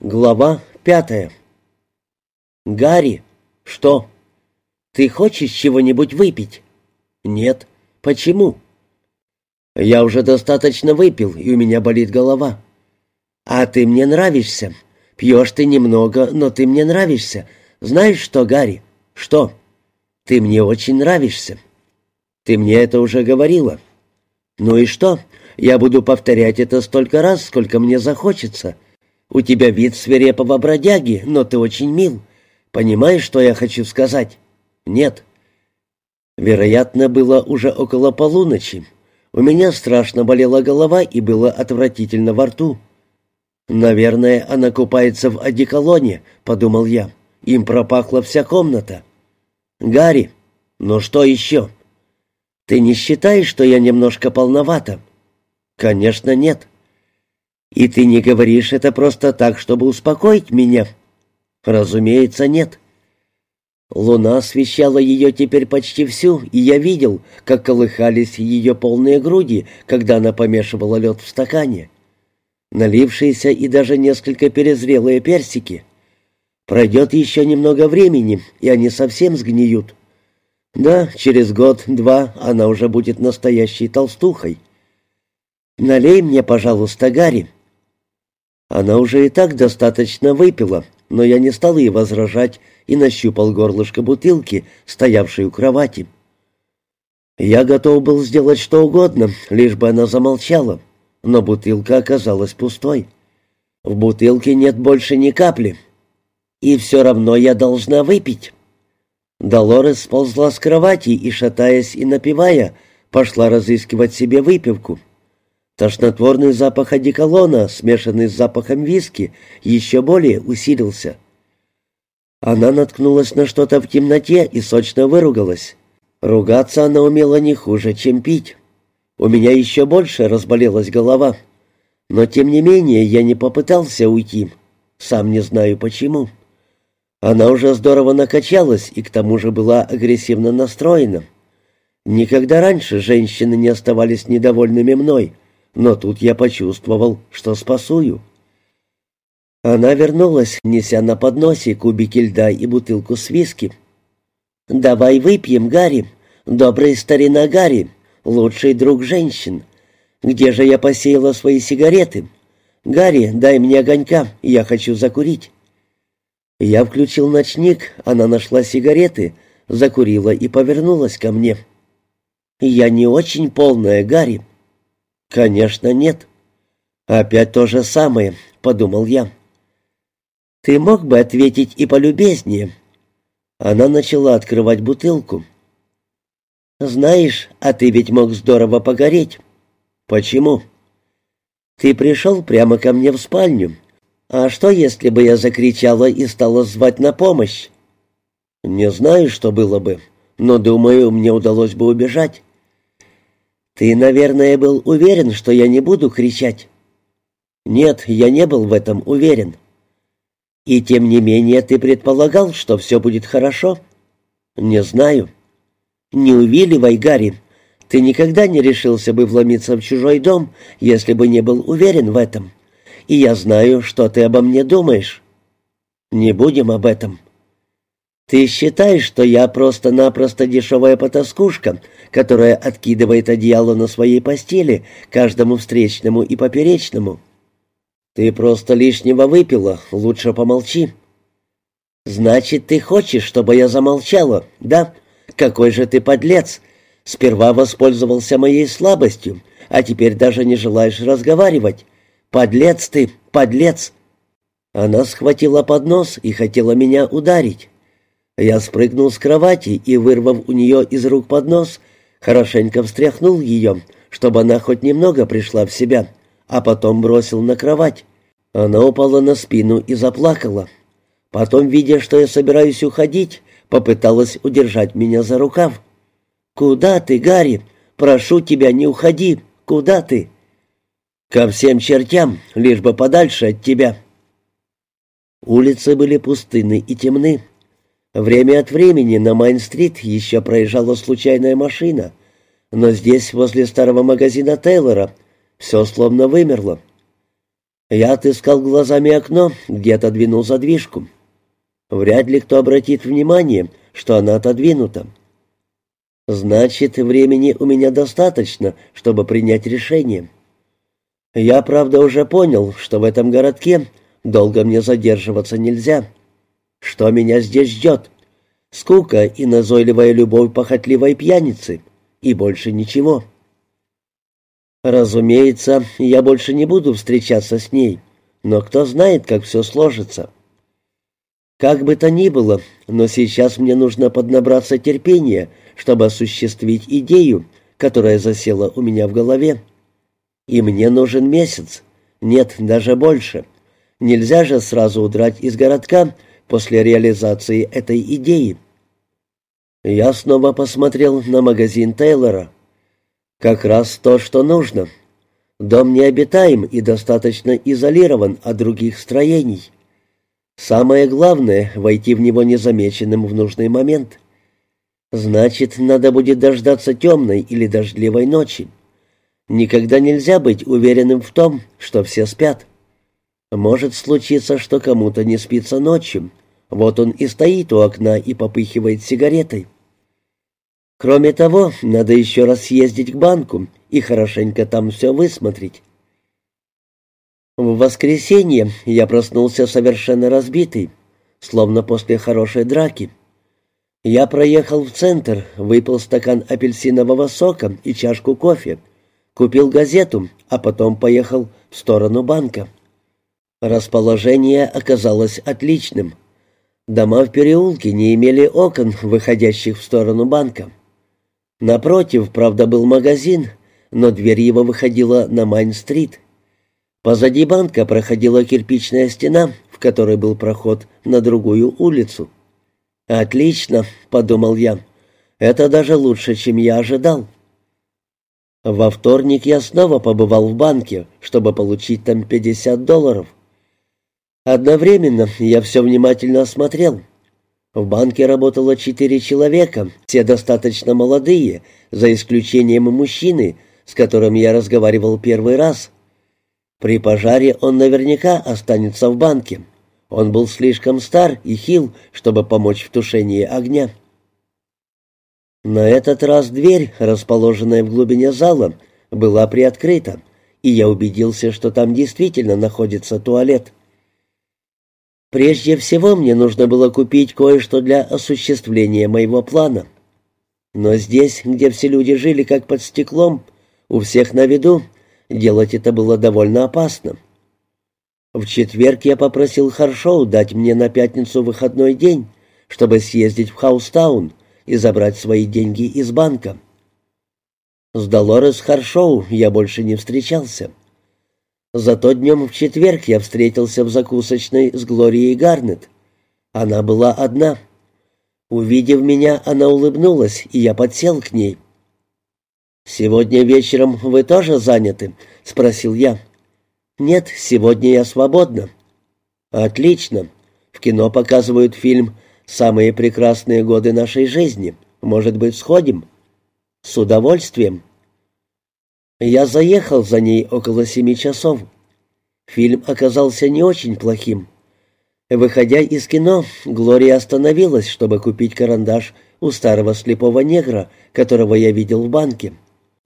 Глава пятая. «Гарри, что? Ты хочешь чего-нибудь выпить?» «Нет. Почему?» «Я уже достаточно выпил, и у меня болит голова». «А ты мне нравишься. Пьешь ты немного, но ты мне нравишься. Знаешь что, Гарри? Что? Ты мне очень нравишься. Ты мне это уже говорила. Ну и что? Я буду повторять это столько раз, сколько мне захочется». У тебя вид свирепого бродяги, но ты очень мил. Понимаешь, что я хочу сказать? Нет. Вероятно, было уже около полуночи. У меня страшно болела голова и было отвратительно во рту. «Наверное, она купается в одеколоне», — подумал я. Им пропахла вся комната. «Гарри, ну что еще?» «Ты не считаешь, что я немножко полновата?» «Конечно, нет». «И ты не говоришь это просто так, чтобы успокоить меня?» «Разумеется, нет». Луна освещала ее теперь почти всю, и я видел, как колыхались ее полные груди, когда она помешивала лед в стакане. Налившиеся и даже несколько перезрелые персики. Пройдет еще немного времени, и они совсем сгниют. Да, через год-два она уже будет настоящей толстухой. «Налей мне, пожалуйста, Гарри», она уже и так достаточно выпила, но я не стал ей возражать и нащупал горлышко бутылки, стоявшей у кровати. Я готов был сделать что угодно, лишь бы она замолчала, но бутылка оказалась пустой. В бутылке нет больше ни капли. И все равно я должна выпить. Долорес сползла с кровати и, шатаясь и напивая, пошла разыскивать себе выпивку. Тошнотворный запах одеколона, смешанный с запахом виски, еще более усилился. Она наткнулась на что-то в темноте и сочно выругалась. Ругаться она умела не хуже, чем пить. У меня еще больше разболелась голова. Но, тем не менее, я не попытался уйти. Сам не знаю почему. Она уже здорово накачалась и к тому же была агрессивно настроена. Никогда раньше женщины не оставались недовольными мной — но тут я почувствовал, что спасую. Она вернулась, неся на подносе кубики льда и бутылку с виски. «Давай выпьем, Гарри. Добрый старина Гарри, лучший друг женщин. Где же я посеяла свои сигареты? Гарри, дай мне огонька, я хочу закурить». Я включил ночник, она нашла сигареты, закурила и повернулась ко мне. «Я не очень полная, Гарри. «Конечно, нет». «Опять то же самое», — подумал я. «Ты мог бы ответить и полюбезнее?» Она начала открывать бутылку. «Знаешь, а ты ведь мог здорово погореть». «Почему?» «Ты пришел прямо ко мне в спальню. А что, если бы я закричала и стала звать на помощь?» «Не знаю, что было бы, но, думаю, мне удалось бы убежать». «Ты, наверное, был уверен, что я не буду кричать?» «Нет, я не был в этом уверен». «И тем не менее ты предполагал, что все будет хорошо?» «Не знаю». «Не увиливай, Гарри. Ты никогда не решился бы вломиться в чужой дом, если бы не был уверен в этом. И я знаю, что ты обо мне думаешь». «Не будем об этом». «Ты считаешь, что я просто-напросто дешевая потаскушка, которая откидывает одеяло на своей постели каждому встречному и поперечному?» «Ты просто лишнего выпила, лучше помолчи». «Значит, ты хочешь, чтобы я замолчала, да? Какой же ты подлец! Сперва воспользовался моей слабостью, а теперь даже не желаешь разговаривать. Подлец ты, подлец!» Она схватила поднос и хотела меня ударить. Я спрыгнул с кровати и, вырвав у нее из рук поднос, хорошенько встряхнул ее, чтобы она хоть немного пришла в себя, а потом бросил на кровать. Она упала на спину и заплакала. Потом, видя, что я собираюсь уходить, попыталась удержать меня за рукав. «Куда ты, Гарри? Прошу тебя, не уходи. Куда ты?» «Ко всем чертям, лишь бы подальше от тебя». Улицы были пустынны и темны. Время от времени на Майн-стрит еще проезжала случайная машина, но здесь, возле старого магазина Тейлора, все словно вымерло. Я отыскал глазами окно, где отодвинул задвижку. Вряд ли кто обратит внимание, что она отодвинута. Значит, времени у меня достаточно, чтобы принять решение. Я, правда, уже понял, что в этом городке долго мне задерживаться нельзя. Что меня здесь ждет? Скука и назойливая любовь похотливой пьяницы. И больше ничего. Разумеется, я больше не буду встречаться с ней, но кто знает, как все сложится. Как бы то ни было, но сейчас мне нужно поднабраться терпения, чтобы осуществить идею, которая засела у меня в голове. И мне нужен месяц. Нет, даже больше. Нельзя же сразу удрать из городка после реализации этой идеи. Я снова посмотрел на магазин Тейлора. Как раз то, что нужно. Дом необитаем и достаточно изолирован от других строений. Самое главное — войти в него незамеченным в нужный момент. Значит, надо будет дождаться темной или дождливой ночи. Никогда нельзя быть уверенным в том, что все спят. Может случиться, что кому-то не спится ночью. Вот он и стоит у окна и попыхивает сигаретой. Кроме того, надо еще раз съездить к банку и хорошенько там все высмотреть. В воскресенье я проснулся совершенно разбитый, словно после хорошей драки. Я проехал в центр, выпил стакан апельсинового сока и чашку кофе, купил газету, а потом поехал в сторону банка. Расположение оказалось отличным. Дома в переулке не имели окон, выходящих в сторону банка. Напротив, правда, был магазин, но дверь его выходила на Майн-стрит. Позади банка проходила кирпичная стена, в которой был проход на другую улицу. «Отлично», — подумал я, — «это даже лучше, чем я ожидал». Во вторник я снова побывал в банке, чтобы получить там 50 долларов. Одновременно я все внимательно осмотрел — в банке работало четыре человека, все достаточно молодые, за исключением мужчины, с которым я разговаривал первый раз. При пожаре он наверняка останется в банке. Он был слишком стар и хил, чтобы помочь в тушении огня. На этот раз дверь, расположенная в глубине зала, была приоткрыта, и я убедился, что там действительно находится туалет. Прежде всего мне нужно было купить кое-что для осуществления моего плана. Но здесь, где все люди жили как под стеклом, у всех на виду, делать это было довольно опасно. В четверг я попросил Харшоу дать мне на пятницу выходной день, чтобы съездить в Хаустаун и забрать свои деньги из банка. С Долорес Харшоу я больше не встречался. Зато днем в четверг я встретился в закусочной с Глорией Гарнет. Она была одна. Увидев меня, она улыбнулась, и я подсел к ней. «Сегодня вечером вы тоже заняты?» — спросил я. «Нет, сегодня я свободна». «Отлично. В кино показывают фильм «Самые прекрасные годы нашей жизни». Может быть, сходим?» «С удовольствием». Я заехал за ней около семи часов. Фильм оказался не очень плохим. Выходя из кино, Глория остановилась, чтобы купить карандаш у старого слепого негра, которого я видел в банке.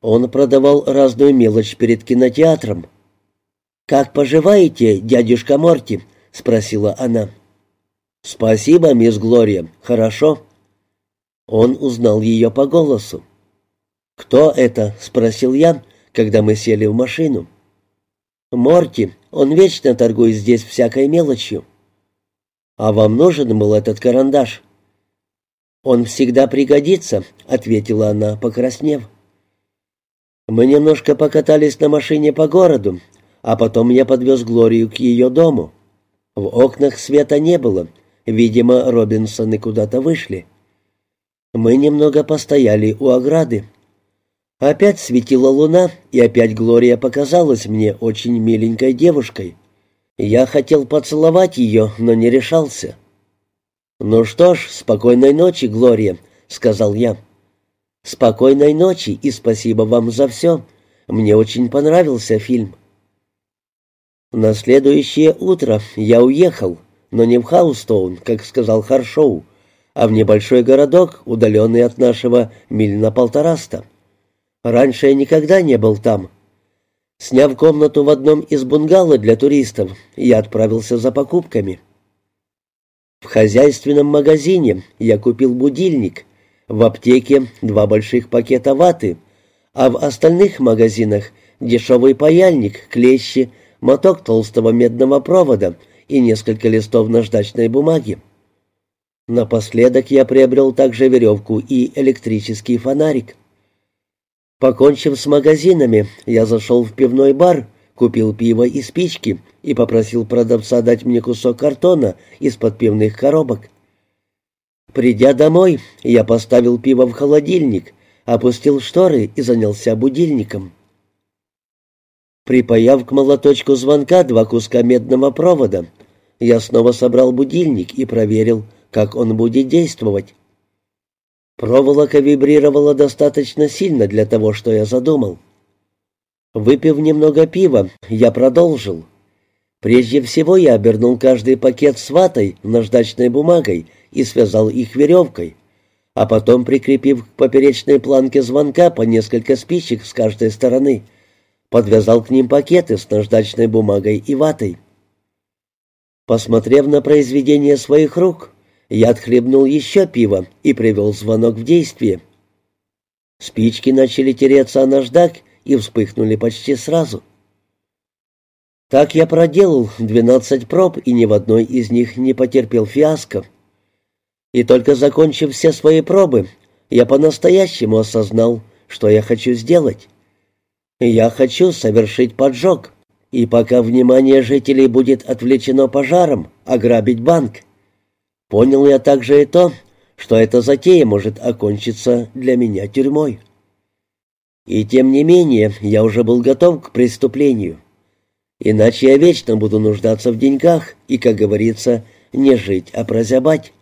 Он продавал разную мелочь перед кинотеатром. «Как поживаете, дядюшка Морти?» — спросила она. «Спасибо, мисс Глория, хорошо». Он узнал ее по голосу. «Кто это?» — спросил я, когда мы сели в машину. «Морти, он вечно торгует здесь всякой мелочью». «А вам нужен был этот карандаш?» «Он всегда пригодится», — ответила она, покраснев. Мы немножко покатались на машине по городу, а потом я подвез Глорию к ее дому. В окнах света не было, видимо, Робинсоны куда-то вышли. Мы немного постояли у ограды. Опять светила луна, и опять Глория показалась мне очень миленькой девушкой. Я хотел поцеловать ее, но не решался. «Ну что ж, спокойной ночи, Глория», — сказал я. «Спокойной ночи и спасибо вам за все. Мне очень понравился фильм». На следующее утро я уехал, но не в Хаустоун, как сказал Харшоу, а в небольшой городок, удаленный от нашего миль на полтораста. Раньше я никогда не был там. Сняв комнату в одном из бунгало для туристов, я отправился за покупками. В хозяйственном магазине я купил будильник, в аптеке два больших пакета ваты, а в остальных магазинах дешевый паяльник, клещи, моток толстого медного провода и несколько листов наждачной бумаги. Напоследок я приобрел также веревку и электрический фонарик. Покончив с магазинами, я зашел в пивной бар, купил пиво и спички и попросил продавца дать мне кусок картона из-под пивных коробок. Придя домой, я поставил пиво в холодильник, опустил шторы и занялся будильником. Припаяв к молоточку звонка два куска медного провода, я снова собрал будильник и проверил, как он будет действовать. Проволока вибрировала достаточно сильно для того, что я задумал. Выпив немного пива, я продолжил. Прежде всего я обернул каждый пакет с ватой наждачной бумагой и связал их веревкой, а потом, прикрепив к поперечной планке звонка по несколько спичек с каждой стороны, подвязал к ним пакеты с наждачной бумагой и ватой. Посмотрев на произведение своих рук, я отхлебнул еще пиво и привел звонок в действие. Спички начали тереться о наждак и вспыхнули почти сразу. Так я проделал двенадцать проб, и ни в одной из них не потерпел фиаско. И только закончив все свои пробы, я по-настоящему осознал, что я хочу сделать. Я хочу совершить поджог, и пока внимание жителей будет отвлечено пожаром, ограбить банк. Понял я также и то, что эта затея может окончиться для меня тюрьмой. И тем не менее, я уже был готов к преступлению. Иначе я вечно буду нуждаться в деньгах и, как говорится, не жить, а прозябать.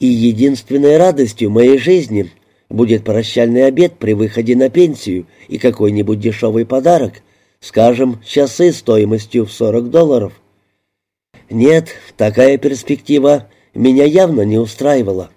И единственной радостью моей жизни будет прощальный обед при выходе на пенсию и какой-нибудь дешевый подарок, скажем, часы стоимостью в 40 долларов. Нет, такая перспектива меня явно не устраивала.